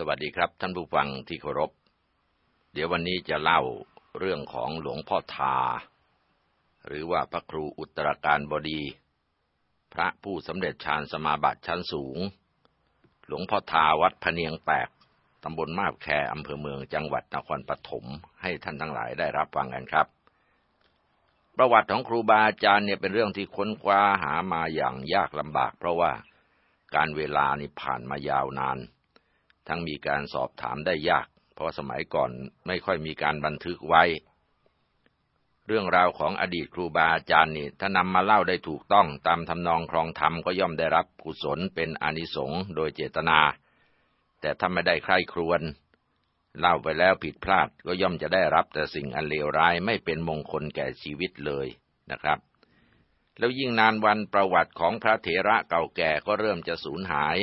สวัสดีครับ ท่านผู้ฟังที่เคารพ เดี๋ยววันนี้จะเล่าเรื่องของหลวงพ่อทา หรือว่าพระครูอุตรการบดี พระผู้สำเร็จฌานสมาบัติชั้นสูง หลวงพ่อทาวัดพเนียงแปกตำบลมาบแคอำเภอเมืองจังหวัดนครปฐมให้ท่านทั้งหลายได้รับฟังกันครับ ประวัติของครูบาอาจารย์เนี่ยเป็นเรื่องที่ค้นคว้าหามาอย่างยากลำบาก เพราะว่าการเวลานี่ผ่านมายาวนาน ทั้งมีการสอบถามได้ยาก เพราะสมัยก่อนไม่ค่อยมีการบันทึกไว้ เรื่องราวของอดีตครูบาอาจารย์นี่ถ้านำมาเล่าได้ถูกต้องตามทำนองครองธรรมก็ย่อมได้รับกุศลเป็นอนิสงส์โดยเจตนา แต่ถ้าไม่ได้ใคร่ครวญเล่าไปแล้วผิดพลาดก็ย่อมจะได้รับแต่สิ่งอันเลวร้ายไม่เป็นมงคลแก่ชีวิตเลยนะครับ แล้วยิ่งนานวันประวัติของพระเถระเก่าแก่ก็เริ่มจะสูญหาย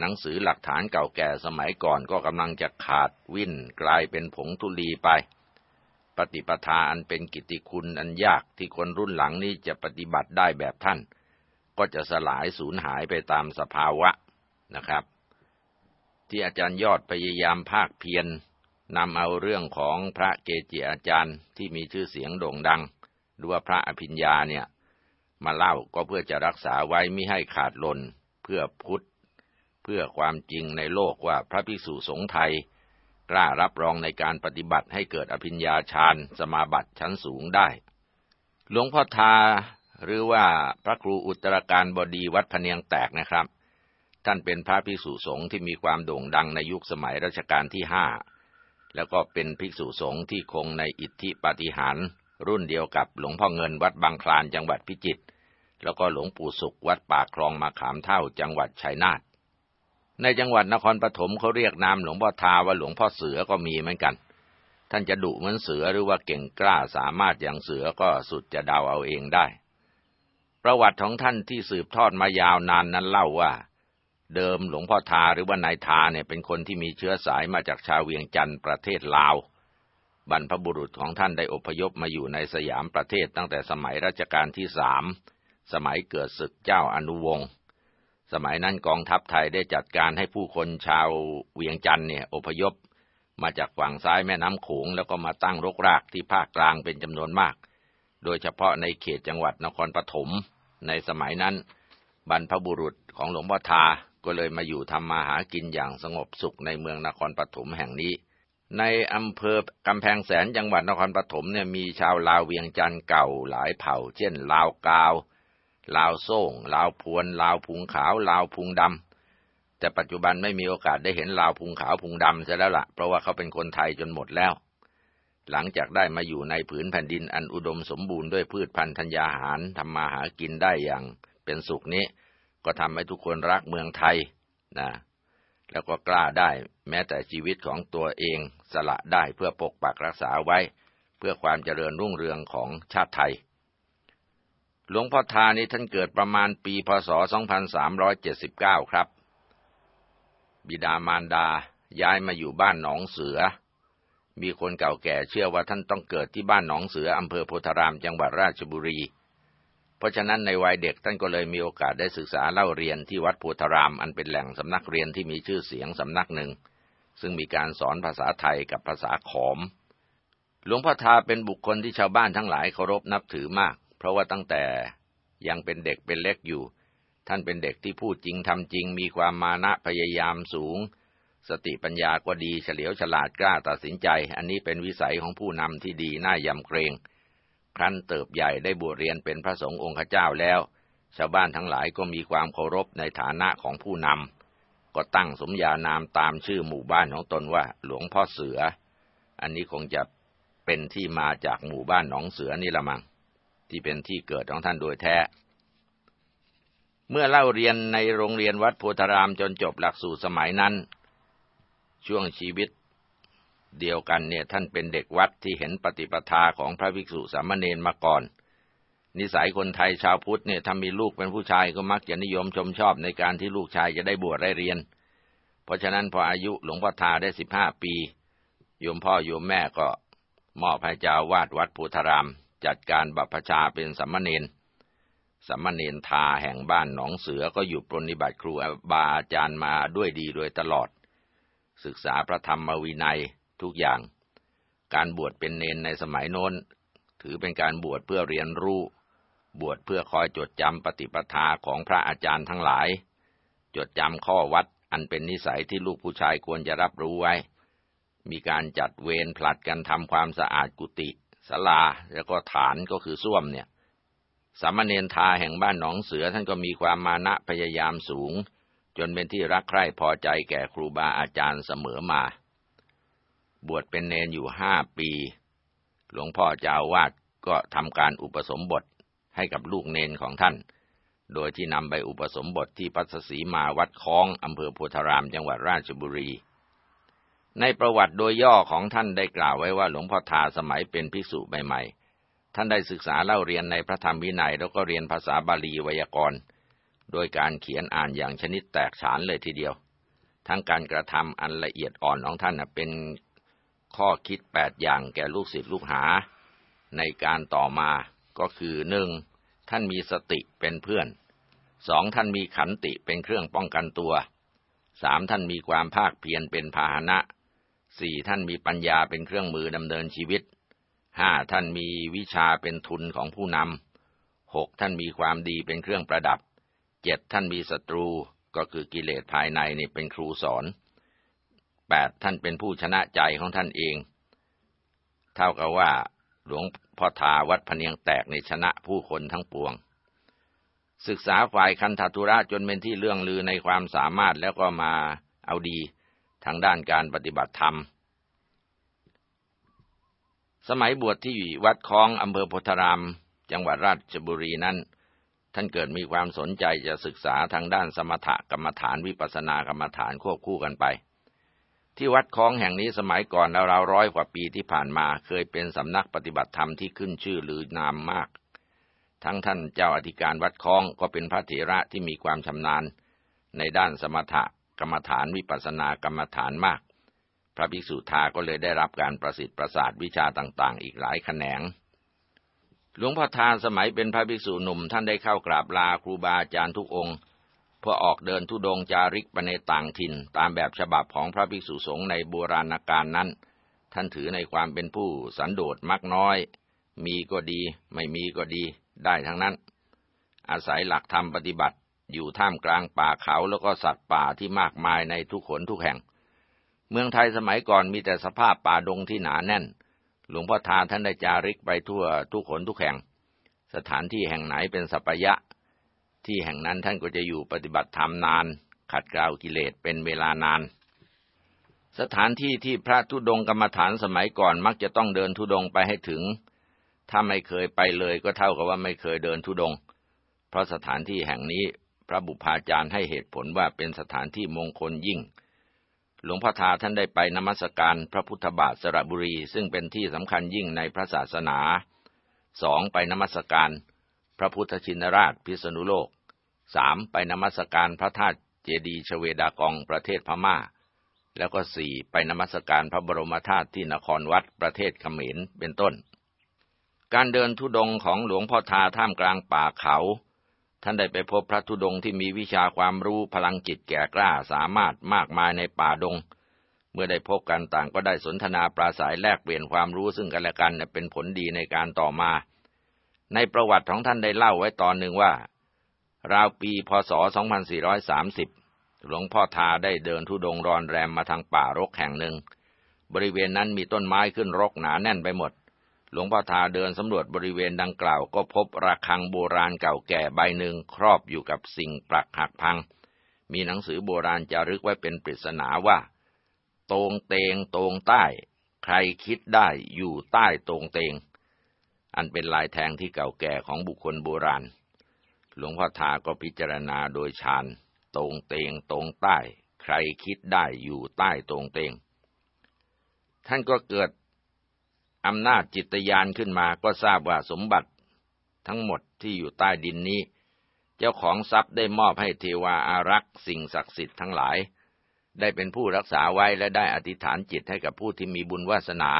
หนังสือหลักฐานเก่าแก่สมัยก่อนก็กำลังจะขาดวิ่นกลายเป็นผงทุลีไป ปฏิปทาอันเป็นกิติคุณอันยากที่คนรุ่นหลังนี้จะปฏิบัติได้แบบท่าน ก็จะสลายสูญหายไปตามสภาวะนะครับ ที่อาจารย์ยอดพยายามภาคเพียรนนำเอาเรื่องของพระเกจิอาจารย์ที่มีชื่อเสียงโด่งดังหรือว่าพระอภิญญาเนี่ยมาเล่าก็เพื่อจะรักษาไว้ไม่ให้ขาดลนเพื่อพุทธ เพื่อความจริงในโลกว่าพระภิกษุสงฆ์ไทย กล้ารับรองในการปฏิบัติให้เกิดอภิญญาฌานสมาบัติชั้นสูงได้ หลวงพ่อทาหรือว่าพระครูอุตรการบดีวัดพเนียงแตกนะครับ ท่านเป็นพระภิกษุสงฆ์ที่มีความโด่งดังในยุคสมัยรัชกาลที่ห้าแล้วก็เป็นภิกษุสงฆ์ที่คงในอิทธิปาฏิหาริย์รุ่นเดียวกับหลวงพ่อเงินวัดบางคลานจังหวัดพิจิตรแล้วก็หลวงปู่สุขวัดปากคลองมาขามเท่าจังหวัดชัยนาท ในจังหวัดนครปฐมเขาเรียกนามหลวงพ่อทาว่าหลวงพ่อเสือก็มีเหมือนกัน ท่านจะดุเหมือนเสือหรือว่าเก่งกล้าสามารถอย่างเสือก็สุดจะเดาเอาเองได้ ประวัติของท่านที่สืบทอดมายาวนานนั้นเล่าว่า เดิมหลวงพ่อทาหรือว่านายทาเนี่ยเป็นคนที่มีเชื้อสายมาจากชาวเวียงจันทร์ประเทศลาว บรรพบุรุษของท่านได้อพยพมาอยู่ในสยามประเทศตั้งแต่สมัยรัชกาลที่สามสมัยเกิดศึกเจ้าอนุวงศ์ สมัยนั้นกองทัพไทยได้จัดการให้ผู้คนชาวเวียงจันทร์เนี่ยอพยพ มาจากฝั่งซ้ายแม่น้ำโขงแล้วก็มาตั้งรกรากที่ภาคกลางเป็นจำนวนมาก โดยเฉพาะในเขตจังหวัดนครปฐมในสมัยนั้น บรรพบุรุษของหลวงพ่อทาก็เลยมาอยู่ทำมาหากินอย่างสงบสุขในเมืองนครปฐมแห่งนี้ ในอำเภอกำแพงแสนจังหวัดนครปฐมเนี่ยมีชาวลาวเวียงจันทร์เก่าหลายเผ่า เช่น ลาวกาว ลาวโซ่งลาวพวนลาวพุงขาวลาวพุงดำแต่ปัจจุบันไม่มีโอกาสได้เห็นลาวพุงขาวพุงดำซะแล้วละ่ะ เพราะว่าเขาเป็นคนไทยจนหมดแล้ว หลังจากได้มาอยู่ในผืนแผ่นดินอันอุดมสมบูรณ์ด้วยพืชพันธุ์ธัญญาหารทำมาหากินได้อย่างเป็นสุขนี้ ก็ทำให้ทุกคนรักเมืองไทยนะแล้วก็กล้าได้แม้แต่ชีวิตของตัวเองสละได้เพื่อปกปักรักษาไว้ เพื่อความเจริญรุ่งเรืองของชาติไทย หลวงพ่อทานี้ท่านเกิดประมาณปีพศ 2379 ครับ บิดามารดาย้ายมาอยู่บ้านหนองเสือ มีคนเก่าแก่เชื่อว่าท่านต้องเกิดที่บ้านหนองเสืออำเภอโพธารามจังหวัดราชบุรี เพราะฉะนั้นในวัยเด็กท่านก็เลยมีโอกาสได้ศึกษาเล่าเรียนที่วัดโพธาราม อันเป็นแหล่งสำนักเรียนที่มีชื่อเสียงสำนักหนึ่ง ซึ่งมีการสอนภาษาไทยกับภาษาขอม หลวงพ่อทาเป็นบุคคลที่ชาวบ้านทั้งหลายเคารพนับถือมาก เพราะว่าตั้งแต่ยังเป็นเด็กเป็นเล็กอยู่ ท่านเป็นเด็กที่พูดจริงทำจริง มีความมานะพยายามสูง สติปัญญาก็ดีเฉลียวฉลาดกล้าตัดสินใจ อันนี้เป็นวิสัยของผู้นำที่ดีน่ายำเกรง ครั้นเติบใหญ่ได้บวชเรียนเป็นพระสงฆ์องค์เจ้าแล้ว ชาวบ้านทั้งหลายก็มีความเคารพในฐานะของผู้นำก็ตั้งสมญานามตามชื่อหมู่บ้านของตนว่า หลวงพ่อเสือ อันนี้คงจะเป็นที่มาจากหมู่บ้านหนองเสือนี่ละมัง้ง ที่เป็นที่เกิดของท่านโดยแท้ เมื่อเล่าเรียนในโรงเรียนวัดโพธารามจนจบหลักสูตรสมัยนั้น ช่วงชีวิตเดียวกันเนี่ยท่านเป็นเด็กวัดที่เห็นปฏิปทาของพระภิกษุสามเณรมาก่อน นิสัยคนไทยชาวพุทธเนี่ยถ้ามีลูกเป็นผู้ชายก็มักจะนิยมชมชอบในการที่ลูกชายจะได้บวชได้เรียน เพราะฉะนั้นพออายุหลวงพ่อทาได้สิบห้าปีโยมพ่อโยมแม่ก็มอบให้เจ้าวาดวัดโพธาราม จัดการบัพชาเป็นสัมมเนนสัมมเนนทาแห่งบ้านหนองเสือก็อยู่ปรนิบัติครูบาอาจารย์มาด้วยดีโดยตลอด ศึกษาพระธรรมวินัยทุกอย่าง การบวชเป็นเนนในสมัยโน้น ถือเป็นการบวชเพื่อเรียนรู้ บวชเพื่อคอยจดจำปฏิปทาของพระอาจารย์ทั้งหลาย จดจำข้อวัดอันเป็นนิสัยที่ลูกผู้ชายควรจะรับรู้ไว้ มีการจัดเวรผลัดกันทำความสะอาดกุฏิ ศาลาแล้วก็ฐานก็คือส้วมเนี่ย สามเณรทาแห่งบ้านหนองเสือท่านก็มีความมานะพยายามสูง จนเป็นที่รักใคร่พอใจแก่ครูบาอาจารย์เสมอมา บวชเป็นเนนอยู่ห้าปี หลวงพ่อเจ้าวาดก็ทำการอุปสมบทให้กับลูกเนนของท่าน โดยที่นำไปอุปสมบทที่พัสสีมาวัดคล้องอำเภอโพธารามจังหวัดราชบุรี ในประวัติโดยย่อของท่านได้กล่าวไว้ว่าหลวงพ่อทาสมัยเป็นภิกษุใหม่ๆ ท่านได้ศึกษาเล่าเรียนในพระธรรมวินัยแล้วก็เรียนภาษาบาลีไวยากรณ์ โดยการเขียนอ่านอย่างชนิดแตกฉานเลยทีเดียว ทั้งการกระทำอันละเอียดอ่อนของท่านเป็นข้อคิดแปดอย่างแก่ลูกศิษย์ลูกหา ในการต่อมาก็คือหนึ่งท่านมีสติเป็นเพื่อนสองท่านมีขันติเป็นเครื่องป้องกันตัวสามท่านมีความภาคเพียรเป็นพาหนะ สี่ท่านมีปัญญาเป็นเครื่องมือดำเนินชีวิตห้าท่านมีวิชาเป็นทุนของผู้นำหกท่านมีความดีเป็นเครื่องประดับเจ็ดท่านมีศัตรูก็คือกิเลสภายในนี่เป็นครูสอนแปดท่านเป็นผู้ชนะใจของท่านเอง เท่ากับว่า หลวงพ่อทาวัดพเนียงแตกในชนะผู้คนทั้งปวง ศึกษาฝ่ายคันธทุระจนเป็นที่เรื่องลือในความสามารถแล้วก็มาเอาดี ทางด้านการปฏิบัติธรรม สมัยบวชที่วัดคลองอำเภอโพธาราม จังหวัดราชบุรีนั้น ท่านเกิดมีความสนใจจะศึกษาทางด้านสมถกรรมฐานวิปัสสนากรรมฐานควบคู่กันไป ที่วัดคลองแห่งนี้สมัยก่อนราวร้อยกว่าปีที่ผ่านมาเคยเป็นสำนักปฏิบัติธรรมที่ขึ้นชื่อหรือนามมาก ทั้งท่านเจ้าอธิการวัดคลองก็เป็นพระเถระที่มีความชำนาญในด้านสมถ กรรมฐานวิปัสสนากรรมฐานมาก พระภิกษุทาก็เลยได้รับการประสิทธิ์ประสาทวิชาต่างๆ อีกหลายแขนง หลวงพ่อทาสมัยเป็นพระภิกษุหนุ่มท่านได้เข้ากราบลาครูบาอาจารย์ทุกองค์ เพื่อออกเดินทุดงจาริกไปในต่างถิ่น ตามแบบฉบับของพระภิกษุสงฆ์ในโบราณกาลนั้น ท่านถือในความเป็นผู้สันโดษมักน้อย มีก็ดี ไม่มีก็ดีได้ทั้งนั้นอาศัยหลักธรรมปฏิบัติ อยู่ท่ามกลางป่าเขาแล้วก็สัตว์ป่าที่มากมายในทุกขนทุกแห่ง เมืองไทยสมัยก่อนมีแต่สภาพป่าดงที่หนาแน่น หลวงพ่อทาท่านได้จาริกไปทั่วทุกขนทุกแห่ง สถานที่แห่งไหนเป็นสัปยะ ที่แห่งนั้นท่านก็จะอยู่ปฏิบัติธรรมนาน ขัดเกลากิเลสเป็นเวลานาน สถานที่ที่พระธุดงกรรมฐานสมัยก่อนมักจะต้องเดินธุดงไปให้ถึง ถ้าไม่เคยไปเลยก็เท่ากับว่าไม่เคยเดินธุดงเพราะสถานที่แห่งนี้ พระบุพาจารย์ให้เหตุผลว่าเป็นสถานที่มงคลยิ่ง หลวงพ่อทาท่านได้ไปนมัสการพระพุทธบาทสระบุรี ซึ่งเป็นที่สำคัญยิ่งในพระศาสนาสองไปนมัสการพระพุทธชินราชพิษณุโลกสามไปนมัสการพระธาตุเจดีย์ชเวดากองประเทศพม่า แล้วก็สี่ไปนมัสการพระบรมธาตุที่นครวัดประเทศเขมรเป็นต้น การเดินทุดงของหลวงพ่อทาท่ามกลางป่าเขา ท่านได้ไปพบพระธุดงที่มีวิชาความรู้พลังจิตแก่กล้าสามารถมากมายในป่าดง เมื่อได้พบกันต่างก็ได้สนทนาปราศัยแลกเปลี่ยนความรู้ซึ่งกันและกันเป็นผลดีในการต่อมา ในประวัติของท่านได้เล่าไว้ตอนหนึ่งว่า ราวปีพศ 2430 หลวงพ่อทาได้เดินทุดงรอนแรมมาทางป่ารกแห่งหนึ่ง บริเวณนั้นมีต้นไม้ขึ้นรกหนาแน่นไปหมด หลวงพ่อทาเดินสำรวจบริเวณดังกล่าว ก็พบระฆังโบราณเก่าแก่ใบหนึ่งครอบอยู่กับสิ่งปรักหักพัง มีหนังสือโบราณจารึกไว้เป็นปริศนาว่า ตรงเตงตรงใต้ ใครคิดได้อยู่ใต้ตรงเตง อันเป็นลายแทงที่เก่าแก่ของบุคคลโบราณ หลวงพ่อทาก็พิจารณาโดยฌานตรงเตงตรงใต้ ใครคิดได้อยู่ใต้ตรงเตงท่านก็เกิด อำนาจจิตยานขึ้นมาก็ทราบว่าสมบัติ ทั้งหมดที่อยู่ใต้ดินนี้ เจ้าของทรัพย์ได้มอบให้เทวาอารักษ์สิ่งศักดิ์สิทธิ์ทั้งหลาย ได้เป็นผู้รักษาไว้และได้อธิษฐานจิตให้กับผู้ที่มีบุญวาสนา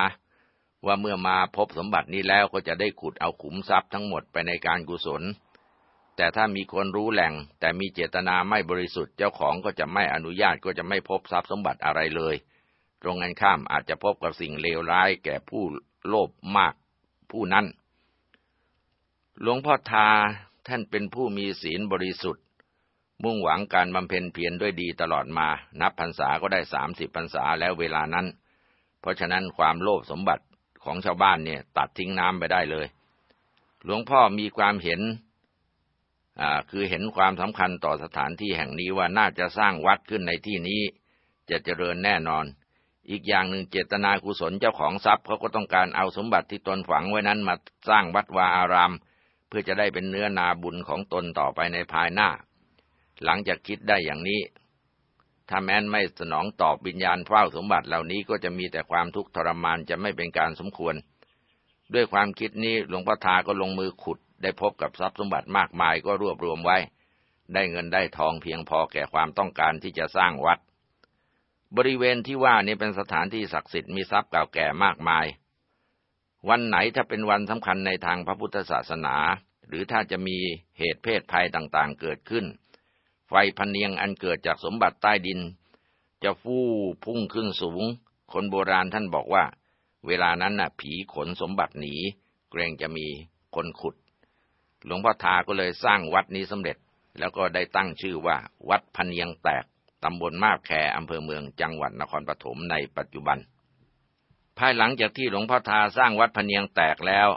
ว่าเมื่อมาพบสมบัตินี้แล้วก็จะได้ขุดเอาขุมทรัพย์ทั้งหมดไปในการกุศล แต่ถ้ามีคนรู้แหล่ง แต่มีเจตนาไม่บริสุทธิ์เจ้าของก็จะไม่อนุญาตก็จะไม่พบทรัพย์สมบัติอะไรเลยตรงกันข้ามอาจจะพบกับสิ่งเลวร้ายแก่ผู้ โลภมากผู้นั้น หลวงพ่อทาท่านเป็นผู้มีศีลบริสุทธิ์ มุ่งหวังการบำเพ็ญเพียรด้วยดีตลอดมา นับพรรษาก็ได้สามสิบพรรษาแล้วเวลานั้น เพราะฉะนั้นความโลภสมบัติของชาวบ้านเนี่ยตัดทิ้งน้ำไปได้เลย หลวงพ่อมีความเห็นคือเห็นความสำคัญต่อสถานที่แห่งนี้ว่าน่าจะสร้างวัดขึ้นในที่นี้ จะเจริญแน่นอน อีกอย่างหนึ่งเจตนากุศลเจ้าของทรัพย์เขาก็ต้องการเอาสมบัติที่ตนฝังไว้นั้นมาสร้างวัดวาอาราม เพื่อจะได้เป็นเนื้อนาบุญของตนต่อไปในภายหน้า หลังจากคิดได้อย่างนี้ ถ้าแม้นไม่สนองตอบวิญญาณเฝ้าสมบัติเหล่านี้ก็จะมีแต่ความทุกข์ทรมานจะไม่เป็นการสมควร ด้วยความคิดนี้หลวงพ่อทาก็ลงมือขุด ได้พบกับทรัพย์สมบัติมากมายก็รวบรวมไว้ ได้เงินได้ทองเพียงพอแก่ความต้องการที่จะสร้างวัด บริเวณที่ว่านี้เป็นสถานที่ศักดิ์สิทธิ์มีทรัพย์เก่าแก่มากมาย วันไหนถ้าเป็นวันสำคัญในทางพระพุทธศาสนา หรือถ้าจะมีเหตุเพศภัยต่างๆเกิดขึ้น ไฟพันเนียงอันเกิดจากสมบัติใต้ดิน จะฟู่พุ่งขึ้นสูง คนโบราณท่านบอกว่า เวลานั้นน่ะ ผีขนสมบัติหนี เกรงจะมีคนขุด หลวงพ่อทาก็เลยสร้างวัดนี้สำเร็จแล้วก็ได้ตั้งชื่อว่า วัดพันยังแตก ตำบลมาบแคอำเภอเมืองจังหวัดนครปฐมในปัจจุบัน ภายหลังจากที่หลวงพ่อทาสร้างวัดพันยังแตกแล้ว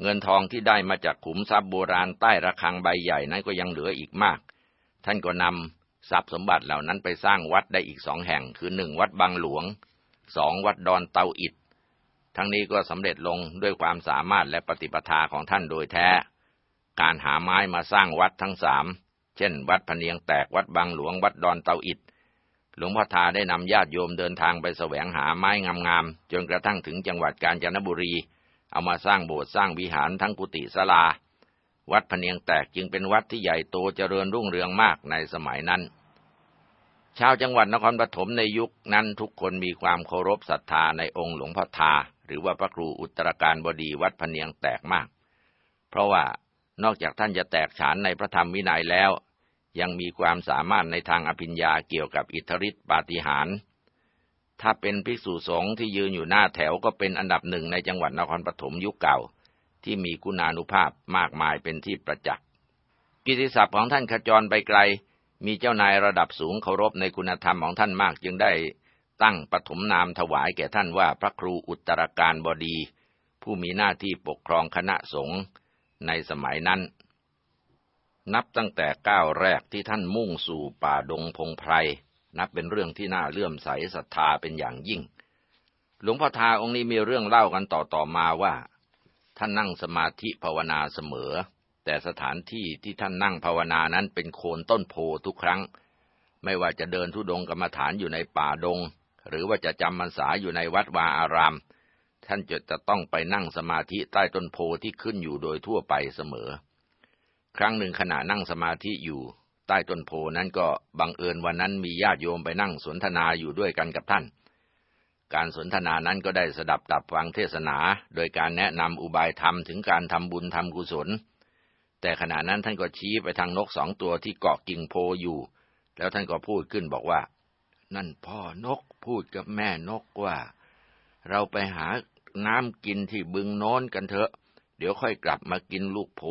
เงินทองที่ได้มาจากขุมทรัพย์โบราณใต้ระฆังใบใหญ่นั้นก็ยังเหลืออีกมาก ท่านก็นำทรัพย์สมบัติเหล่านั้นไปสร้างวัดได้อีกสองแห่ง คือหนึ่งวัดบางหลวงสองวัดดอนเตาอิดทั้งนี้ก็สำเร็จลงด้วยความสามารถและปฏิปทาของท่านโดยแท้ การหาไม้มาสร้างวัดทั้งสาม เช่น วัดพเนียงแตกวัดบางหลวงวัดดอนเตาอิดหลวงพ่อทาได้นำญาติโยมเดินทางไปแสวงหาไม้งามๆจนกระทั่งถึงจังหวัดกาญจนบุรี เอามาสร้างโบสถ์สร้างวิหารทั้งกุฏิศาลา วัดพเนียงแตกจึงเป็นวัดที่ใหญ่โตเจริญรุ่งเรืองมากในสมัยนั้น ชาวจังหวัดนครปฐมในยุคนั้นทุกคนมีความเคารพศรัทธาในองค์หลวงพ่อทา หรือว่าพระครูอุตรการบดีวัดพเนียงแตกมาก เพราะว่านอกจากท่านจะแตกฉานในพระธรรมวินัยแล้ว ยังมีความสามารถในทางอภิญญาเกี่ยวกับอิทธิฤทธิปาฏิหาริย์ถ้าเป็นภิกษุสงฆ์ที่ยืนอยู่หน้าแถวก็เป็นอันดับหนึ่งในจังหวัดนครปฐมยุคเก่า ที่มีคุณานุภาพมากมายเป็นที่ประจักษ์กิติศัพท์ของท่านขจรไปไกล มีเจ้านายระดับสูงเคารพในคุณธรรมของท่านมากจึงได้ตั้งปฐมนามถวายแก่ท่านว่าพระครูอุตรการบดี ผู้มีหน้าที่ปกครองคณะสงฆ์ในสมัยนั้น นับตั้งแต่ก้าวแรกที่ท่านมุ่งสู่ป่าดงพงไพร นับเป็นเรื่องที่น่าเลื่อมใสศรัทธาเป็นอย่างยิ่ง หลวงพ่อทาองค์นี้มีเรื่องเล่ากันต่อๆมาว่า ท่านนั่งสมาธิภาวนาเสมอ แต่สถานที่ที่ท่านนั่งภาวนานั้นเป็นโคนต้นโพทุกครั้ง ไม่ว่าจะเดินทุดงกรรมฐานอยู่ในป่าดง หรือว่าจะจำพรรษาอยู่ในวัดวาอาราม ท่านจะจะต้องไปนั่งสมาธิใต้ต้นโพที่ขึ้นอยู่โดยทั่วไปเสมอ ครั้งหนึ่งขณะนั่งสมาธิอยู่ ใต้ต้นโพนั้นก็บังเอิญวันนั้นมีญาติโยมไปนั่งสนทนาอยู่ด้วยกันกับท่าน การสนทนานั้นก็ได้สดับตับฟังเทศนา โดยการแนะนำอุบายธรรมถึงการทำบุญทำกุศล แต่ขณะนั้นท่านก็ชี้ไปทางนกสองตัวที่เกาะกิ่งโพอยู่ แล้วท่านก็พูดขึ้นบอกว่า นั่นพ่อนกพูดกับแม่นกว่า เราไปหาน้ำกินที่บึงโน้นกันเถอะ เดี๋ยวค่อยกลับมากินลูกโพ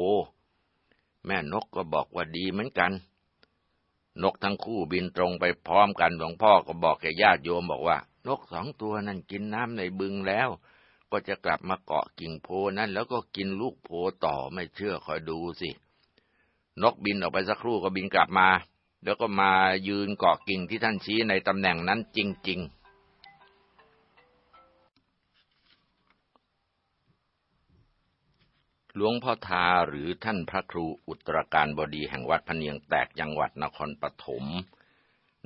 แม่นกก็บอกว่าดีเหมือนกัน นกทั้งคู่บินตรงไปพร้อมกันหลวงพ่อก็บอกแก่ญาติโยมบอกว่า นกสองตัวนั้นกินน้ำในบึงแล้ว ก็จะกลับมาเกาะกิ่งโพนั้นแล้วก็กินลูกโพต่อไม่เชื่อคอยดูสิ นกบินออกไปสักครู่ก็บินกลับมา แล้วก็มายืนเกาะกิ่งที่ท่านชี้ในตำแหน่งนั้นจริง ๆ หลวงพ่อทาหรือท่านพระครูอุตรการบดีแห่งวัดพเนียงแตกจังหวัดนครปฐม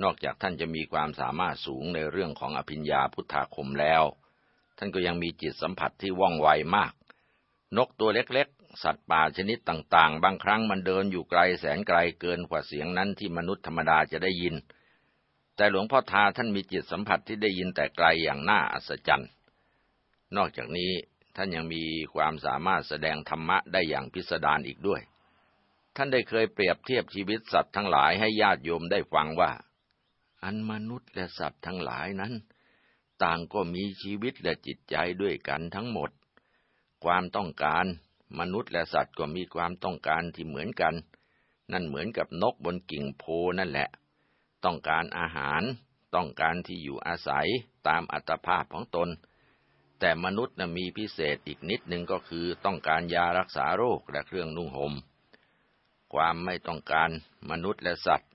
นอกจากท่านจะมีความสามารถสูงในเรื่องของอภิญญาพุทธาคมแล้ว ท่านก็ยังมีจิตสัมผัสที่ว่องไวมาก นกตัวเล็กๆ สัตว์ป่าชนิดต่างๆ บางครั้งมันเดินอยู่ไกลแสนไกลเกินกว่าเสียงนั้นที่มนุษย์ธรรมดาจะได้ยิน แต่หลวงพ่อทาท่านมีจิตสัมผัสที่ได้ยินแต่ไกลอย่างน่าอัศจรรย์ นอกจากนี้ ท่านยังมีความสามารถแสดงธรรมะได้อย่างพิสดารอีกด้วย ท่านได้เคยเปรียบเทียบชีวิตสัตว์ทั้งหลายให้ญาติโยมได้ฟังว่า อันมนุษย์และสัตว์ทั้งหลายนั้น ต่างก็มีชีวิตและจิตใจด้วยกันทั้งหมด ความต้องการมนุษย์และสัตว์ก็มีความต้องการที่เหมือนกัน นั่นเหมือนกับนกบนกิ่งโพนั่นแหละ ต้องการอาหาร ต้องการที่อยู่อาศัยตามอัตภาพของตน แต่มนุษย์นะมีพิเศษอีกนิดหนึ่งก็คือต้องการยารักษาโรคและเครื่องนุ่งหม่ม ความไม่ต้องการมนุษย์และสัตว์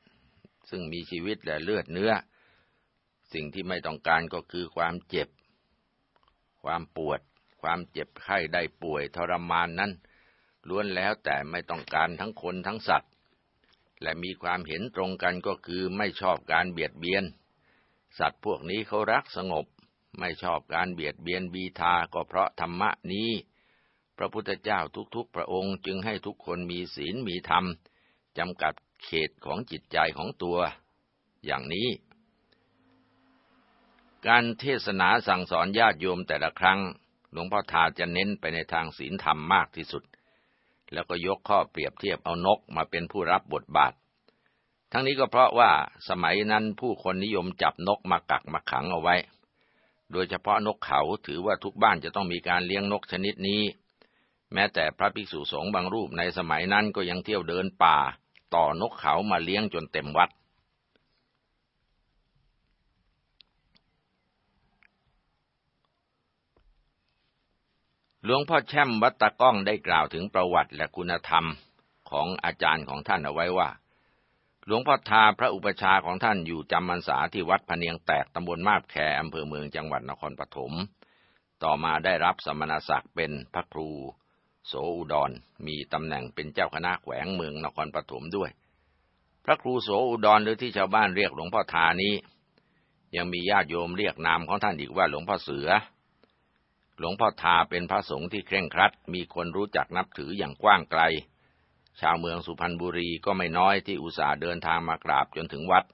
ซึ่งมีชีวิตและเลือดเนื้อ สิ่งที่ไม่ต้องการก็คือความเจ็บ ความปวด ความเจ็บไข้ได้ป่วยทรมานนั้นล้วนแล้วแต่ไม่ต้องการทั้งคนทั้งสัตว์ และมีความเห็นตรงกันก็คือไม่ชอบการเบียดเบียน สัตว์พวกนี้เขารักสงบ ไม่ชอบการเบียดเบียนบีทาก็เพราะธรรมะนี้ พระพุทธเจ้าทุกๆ พระองค์จึงให้ทุกคนมีศีลมีธรรมจำกัดเขตของจิตใจของตัว อย่างนี้ การเทศนาสั่งสอนญาติโยมแต่ละครั้ง หลวงพ่อทาจะเน้นไปในทางศีลธรรมมากที่สุด แล้วก็ยกข้อเปรียบเทียบเอานกมาเป็นผู้รับบทบาททั้งนี้ก็เพราะว่าสมัยนั้นผู้คนนิยมจับนกมากักมาขังเอาไว้ โดยเฉพาะนกเขาถือว่าทุกบ้านจะต้องมีการเลี้ยงนกชนิดนี้ แม้แต่พระภิกษุสงฆ์บางรูปในสมัยนั้นก็ยังเที่ยวเดินป่า ต่อนกเขามาเลี้ยงจนเต็มวัด หลวงพ่อแช่มวัดตะก้องได้กล่าวถึงประวัติและคุณธรรมของอาจารย์ของท่านเอาไว้ว่า หลวงพ่อทาพระอุปชาของท่านอยู่จำพรรษาที่วัดพเนียงแตกตำบลมาบแคอำเภอเมืองจังหวัดนครปฐม ต่อมาได้รับสมณศักดิ์เป็นพระครู โสอุดร มีตำแหน่งเป็นเจ้าคณะแขวงเมืองนครปฐมด้วย พระครูโสอุดรหรือที่ชาวบ้านเรียกหลวงพ่อทานี้ ยังมีญาติโยมเรียกนามของท่านอีกว่าหลวงพ่อเสือ หลวงพ่อทาเป็นพระสงฆ์ที่เคร่งครัด มีคนรู้จักนับถืออย่างกว้างไกล ชาวเมืองสุพรรณบุรีก็ไม่น้อยที่อุตส่าห์เดินทางมากราบจนถึงวัด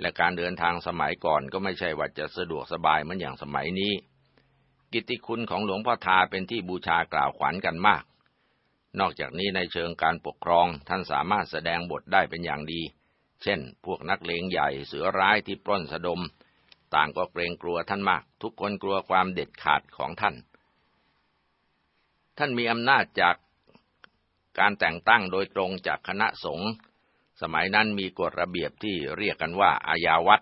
และการเดินทางสมัยก่อนก็ไม่ใช่ว่าจะสะดวกสบายเหมือนอย่างสมัยนี้ กิตติคุณของหลวงพ่อทาเป็นที่บูชากล่าวขวัญกันมาก นอกจากนี้ในเชิงการปกครองท่านสามารถแสดงบทได้เป็นอย่างดี เช่น พวกนักเลงใหญ่เสือร้ายที่ปล้นสะดม ต่างก็เกรงกลัวท่านมาก ทุกคนกลัวความเด็ดขาดของท่าน ท่านมีอำนาจจาก การแต่งตั้งโดยตรงจากคณะสงฆ์สมัยนั้นมีกฎระเบียบที่เรียกกันว่าอาญาวัด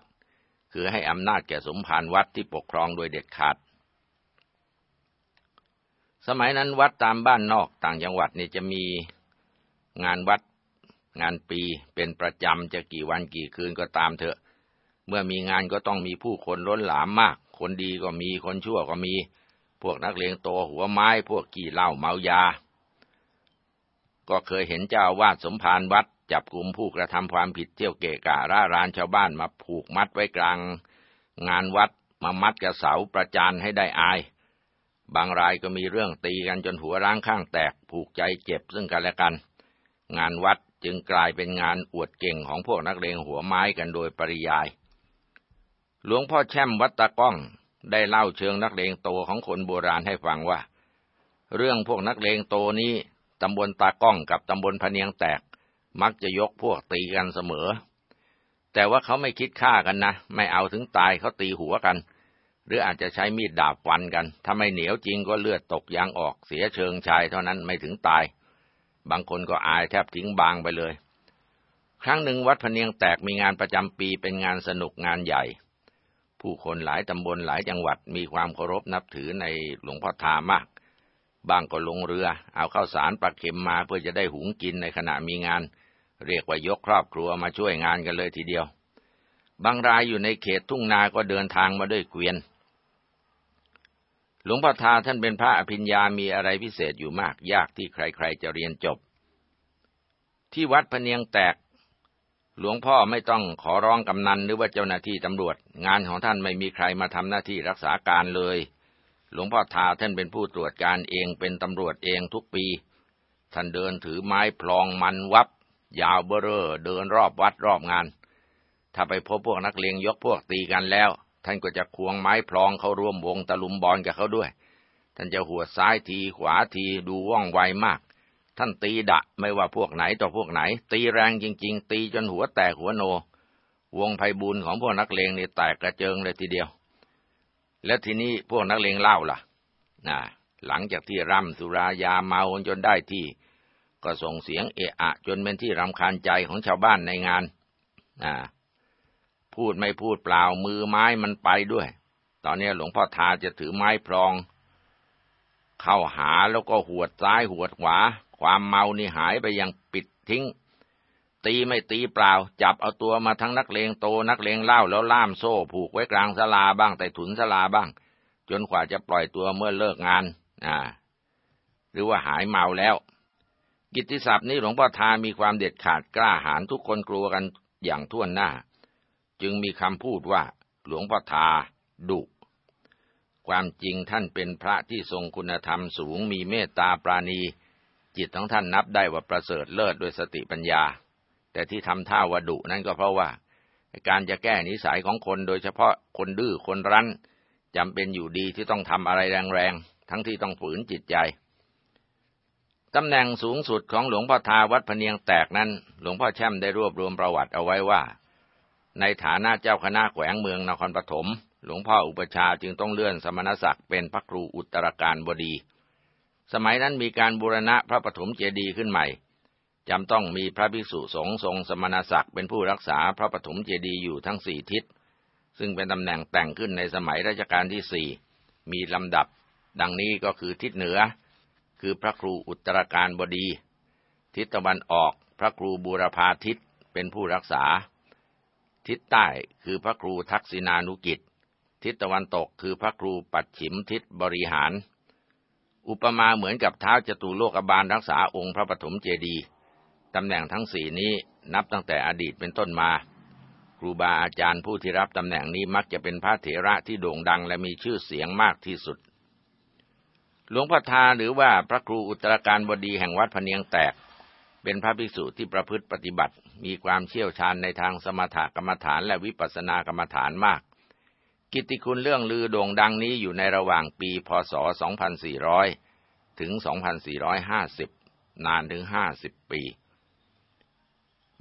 คือให้อำนาจแก่สมภารวัดที่ปกครองโดยเด็ดขาด สมัยนั้นวัดตามบ้านนอกต่างจังหวัดนี่จะมีงานวัดงานปีเป็นประจำจะกี่วันกี่คืนก็ตามเถอะ เมื่อมีงานก็ต้องมีผู้คนล้นหลามมาก คนดีก็มีคนชั่วก็มี พวกนักเลงโตหัวไม้ พวกกี่เหล้าเมายา ก็เคยเห็นเจ้าวาดสมภารวัด จับกลุ่มผู้กระทำความผิดเที่ยวเกะกะร่ารานชาวบ้านมาผูกมัดไว้กลาง งานวัดมามัดกระเสาประจานให้ได้อาย บางรายก็มีเรื่องตีกันจนหัวร้างข้างแตกผูกใจเจ็บซึ่งกันและกัน งานวัดจึงกลายเป็นงานอวดเก่งของพวกนักเลงหัวไม้กันโดยปริยาย หลวงพ่อแช่มวัดตะก้องได้เล่าเชิงนักเลงโตของคนโบราณให้ฟังว่า เรื่องพวกนักเลงโตนี้ ตำบลตาก้องกับตำบลพเนียงแตก มักจะยกพวกตีกันเสมอ แต่ว่าเขาไม่คิดฆ่ากันนะ ไม่เอาถึงตายเขาตีหัวกัน หรืออาจจะใช้มีดดาบฟันกัน ถ้าไม่เหนียวจริงก็เลือดตกยางออกเสียเชิงชายเท่านั้นไม่ถึงตาย บางคนก็อายแทบทิ้งบางไปเลย ครั้งหนึ่งวัดพเนียงแตกมีงานประจำปีเป็นงานสนุกงานใหญ่ ผู้คนหลายตำบลหลายจังหวัดมีความเคารพนับถือในหลวงพ่อทามาก บางก็ลงเรือ เอาข้าวสารปลาเค็มมาเพื่อจะได้หุงกินในขณะมีงาน เรียกว่ายกครอบครัวมาช่วยงานกันเลยทีเดียว บางรายอยู่ในเขตทุ่งนาก็เดินทางมาด้วยเกวียน หลวงพ่อทาท่านเป็นพระอภิญญามีอะไรพิเศษอยู่มากยากที่ใครๆจะเรียนจบ ที่วัดพเนียงแตก หลวงพ่อไม่ต้องขอร้องกำนันหรือว่าเจ้าหน้าที่ตำรวจ งานของท่านไม่มีใครมาทำหน้าที่รักษาการเลย หลวงพ่อทาท่านเป็นผู้ตรวจการเองเป็นตำรวจเองทุกปี ท่านเดินถือไม้พลองมันวับ ยาวเบ้อเร่อเดินรอบวัดรอบงาน ถ้าไปพบพวกนักเลงยกพวกตีกันแล้ว ท่านก็จะควงไม้พลองเขาร่วมวงตะลุมบอลกับเขาด้วย ท่านจะหัวซ้ายทีขวาทีดูว่องไวมาก ท่านตีดะไม่ว่าพวกไหนต่อพวกไหน ตีแรงจริง ๆ ตีจนหัวแตกหัวโน วงไพบุญของพวกนักเลงนี่แตกกระเจิงเลยทีเดียว แล้วทีนี้พวกนักเลงเหล้าล่ะนะหลังจากที่ร่ำสุรายาเมาจนได้ที่ ก็ส่งเสียงเอะอะ จนเป็นที่รำคาญใจของชาวบ้านในงานนะพูดไม่พูดเปล่ามือไม้มันไปด้วย ตอนนี้หลวงพ่อทาจะถือไม้พรอง เข้าหาแล้วก็หวดซ้ายหวดขวา ความเมานี่หายไปอยังปิดทิ้ง ตีไม่ตีเปล่า จับเอาตัวมาทั้งนักเลงโตนักเลงเล่าแล้วล่ามโซ่ผูกไว้กลางสลาบ้างแต่ถุนสลาบ้าง จนกว่าจะปล่อยตัวเมื่อเลิกงานอ่าหรือว่าหายเมาแล้ว กิตติศัพท์นี้หลวงพ่อทามีความเด็ดขาดกล้าหาญทุกคนกลัวกันอย่างท่วนหน้า จึงมีคำพูดว่า หลวงพ่อทาดุความจริงท่านเป็นพระที่ทรงคุณธรรมสูงมีเมตตาปราณี จิตของท่านนับได้ว่าประเสริฐเลิศด้วยสติปัญญา แต่ที่ทำท่าว่าดุนั่นก็เพราะว่า การจะแก้นิสัยของคนโดยเฉพาะคนดื้อคนรั้นจำเป็นอยู่ดีที่ต้องทำอะไรแรงๆ ทั้งที่ต้องฝืนจิตใจตำแหน่งสูงสุดของหลวงพ่อทาวัดพเนียงแตกนั้น หลวงพ่อแช่มได้รวบรวมประวัติเอาไว้ว่า ในฐานะเจ้าคณะแขวงเมืองนครปฐมหลวงพ่ออุปชาจึงต้องเลื่อนสมณศักดิ์เป็นพระครูอุตรการบดี สมัยนั้นมีการบูรณะพระปฐมเจดีย์ขึ้นใหม่ จำต้องมีพระภิกษุสงฆ์ทรงสมณศักดิ์เป็นผู้รักษาพระปฐมเจดีย์อยู่ทั้งสี่ทิศ ซึ่งเป็นตำแหน่งแต่งขึ้นในสมัยรัชกาลที่สี่มีลำดับ ดังนี้ก็คือทิศเหนือ คือพระครูอุตรการบดี ทิศตะวันออกพระครูบูรพาทิศเป็นผู้รักษา ทิศใต้คือพระครูทักษินานุกิจ ทิศตะวันตกคือพระครูปัดฉิมทิศบริหาร อุปมาเหมือนกับเท้าจตุโลกบาลรักษาองค์พระปฐมเจดีย์ ตำแหน่งทั้งสี่นี้นับตั้งแต่อดีตเป็นต้นมา ครูบาอาจารย์ผู้ที่รับตำแหน่งนี้มักจะเป็นพระเถระที่โด่งดังและมีชื่อเสียงมากที่สุด หลวงพ่อทาหรือว่าพระครูอุตรการบดีแห่งวัดพเนียงแตก เป็นพระภิกษุที่ประพฤติปฏิบัติ มีความเชี่ยวชาญในทางสมถกรรมฐานและวิปัสสนากรรมฐานมาก กิตติคุณเรื่องลือโด่งดังนี้อยู่ในระหว่างปีพศ 2400 ถึง 2450 นานถึง 50 ปี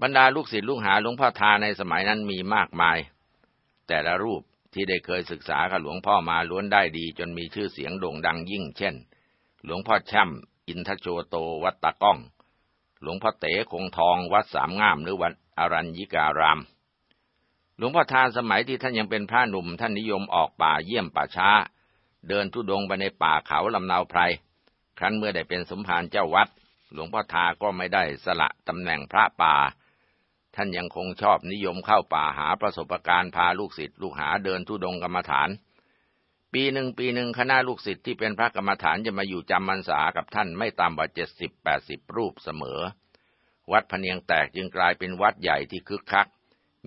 บรรดาลูกศิษย์ลูกหาหลวงพ่อทาในสมัยนั้นมีมากมาย แต่ละรูปที่ได้เคยศึกษากับหลวงพ่อมาล้วนได้ดี จนมีชื่อเสียงโด่งดังยิ่ง เช่น หลวงพ่อแช่ำอินทโชโตวัดตะก้อง หลวงพ่อเต๋คงทองวัดสามงามหรือวัดอรัญญิการาม หลวงพ่อทาสมัยที่ท่านยังเป็นพระหนุ่มท่านนิยมออกป่าเยี่ยมป่าช้า เดินทุดงไปในป่าเขาลำนาวไพร ครั้นเมื่อได้เป็นสมภารเจ้าวัด หลวงพ่อทาก็ไม่ได้สละตำแหน่งพระป่า ท่านยังคงชอบนิยมเข้าป่าหาประสบการณ์พาลูกศิษย์ลูกหาเดินทุดงกรรมฐาน ปีหนึ่งปีหนึ่งคณะลูกศิษย์ที่เป็นพระกรรมฐานจะมาอยู่จำพรรษากับท่านไม่ต่ำกว่าเจ็ดสิบแปดสิบรูปเสมอ วัดพเนียงแตกจึงกลายเป็นวัดใหญ่ที่คึกคัก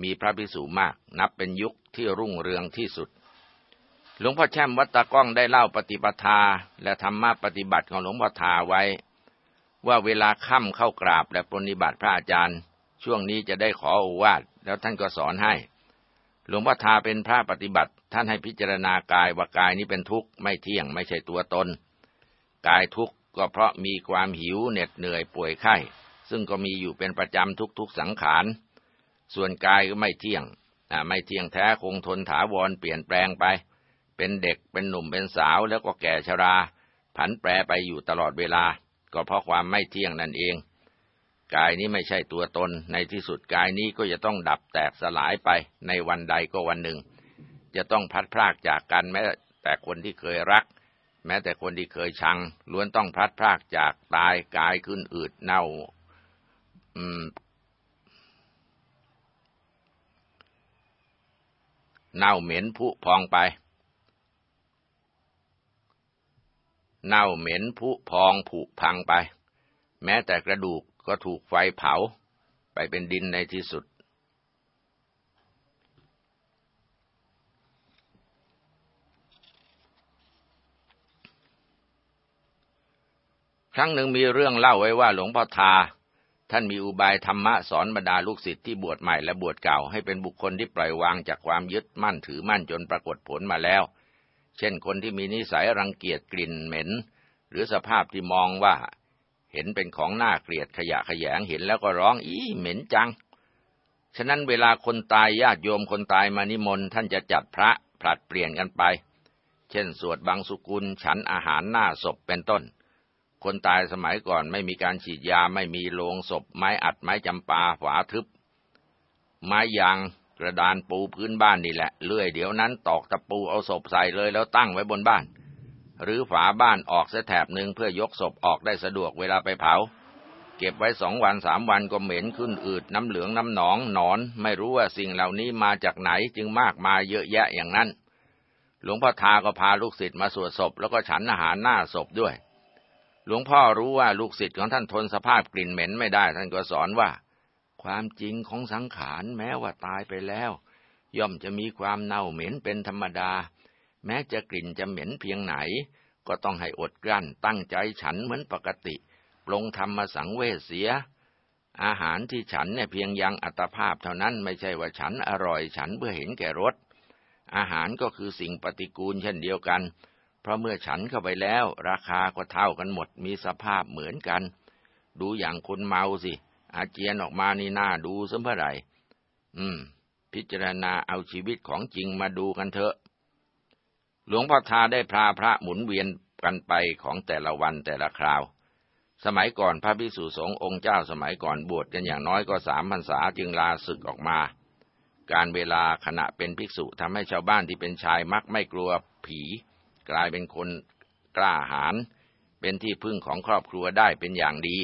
มีพระภิกษุมากนับเป็นยุคที่รุ่งเรืองที่สุดหลวงพ่อแช่มวัดตะก้องได้เล่าปฏิปทาและธรรมะปฏิบัติของหลวงพ่อทาไว้ ว่าเวลาค่ำเข้ากราบและปฏิบัติพระอาจารย์ ช่วงนี้จะได้ขออวาดแล้วท่านก็สอนให้ หลวงพ่อทาเป็นพระปฏิบัติ ท่านให้พิจารณากายว่ากายนี้เป็นทุกข์ไม่เที่ยงไม่ใช่ตัวตน กายทุกข์ก็เพราะมีความหิวเหน็ดเหนื่อยป่วยไข้ ซึ่งก็มีอยู่เป็นประจำทุกๆสังขาร ส่วนกายก็ไม่เที่ยงไม่เที่ยงแท้คงทนถาวรเปลี่ยนแปลงไป เป็นเด็กเป็นหนุ่มเป็นสาวแล้วก็แก่ชรา ผันแปรไปอยู่ตลอดเวลา ก็เพราะความไม่เที่ยงนั่นเอง กายนี้ไม่ใช่ตัวตน ในที่สุดกายนี้ก็จะต้องดับแตกสลายไปในวันใดก็วันหนึ่ง จะต้องพัดพรากจากกันแม้แต่คนที่เคยรัก แม้แต่คนที่เคยชัง ล้วนต้องพัดพรากจากตายกายขึ้นอืดเน่าเน่าเหม็นผุพองไป เน่าเหม็นผุพองผุพังไป แม้แต่กระดูก ก็ถูกไฟเผาไปเป็นดินในที่สุด ครั้งหนึ่งมีเรื่องเล่าไว้ว่าหลวงพ่อทา ท่านมีอุบายธรรมะสอนบรรดาลูกศิษย์ที่บวชใหม่และบวชเก่าให้เป็นบุคคลที่ปล่อยวางจากความยึดมั่นถือมั่นจนปรากฏผลมาแล้ว เช่นคนที่มีนิสัยรังเกียจกลิ่นเหม็น หรือสภาพที่มองว่า เห็นเป็นของน่าเกลียดขยะขยงเห็นแล้วก็ร้องอีเหม็นจัง ฉะนั้นเวลาคนตายญาติโยมคนตายมานิมนต์ท่านจะจัดพระผลัดเปลี่ยนกันไป เช่น สวดบางสุกุลฉันอาหารหน้าศพเป็นต้น คนตายสมัยก่อนไม่มีการฉีดยาไม่มีโลงศพ ไม้อัดไม้จำปาฝาทึบ ไม้ยางกระดานปูพื้นบ้านนี่แหละเลื่อยเดี๋ยวนั้นตอกตะปูเอาศพใส่เลยแล้วตั้งไว้บนบ้าน หรือฝาบ้านออกเสแถบหนึ่งเพื่อยกศพออกได้สะดวกเวลาไปเผา เก็บไว้สองวันสามวันก็เหม็นขึ้นอืดน้ำเหลืองน้ำหนองหนอน ไม่รู้ว่าสิ่งเหล่านี้มาจากไหนจึงมากมายเยอะแยะอย่างนั้น หลวงพ่อทาก็พาลูกศิษย์มาสวดศพแล้วก็ฉันอาหารหน้าศพด้วย หลวงพ่อรู้ว่าลูกศิษย์ของท่านทนสภาพกลิ่นเหม็นไม่ได้ ท่านก็สอนว่า ความจริงของสังขารแม้ว่าตายไปแล้ว ย่อมจะมีความเน่าเหม็นเป็นธรรมดา แม้จะกลิ่นจะเหม็นเพียงไหน ก็ต้องให้อดกลั้นตั้งใจฉันเหมือนปกติปลงธรรมสังเวชเสีย อาหารที่ฉันเนี่ยเพียงยังอัตภาพเท่านั้นไม่ใช่ว่าฉันอร่อยฉันเพื่อเห็นแก่รส อาหารก็คือสิ่งปฏิกูลเช่นเดียวกัน เพราะเมื่อฉันเข้าไปแล้ว ราคาก็เท่ากันหมดมีสภาพเหมือนกัน ดูอย่างคนเมาสิ อาเจียนออกมานี่น่าดูสมเมื่อไหร่อืม พิจารณาเอาชีวิตของจริงมาดูกันเถอะ หลวงพ่อทาได้พาพระหมุนเวียนกันไปของแต่ละวันแต่ละคราว สมัยก่อนพระภิกษุสงฆ์องค์เจ้าสมัยก่อนบวชกันอย่างน้อยก็สามพรรษาจึงลาศึกออกมา การเวลาขณะเป็นภิกษุทำให้ชาวบ้านที่เป็นชายมักไม่กลัวผี กลายเป็นคนกล้าหาญเป็นที่พึ่งของครอบครัวได้เป็นอย่างดี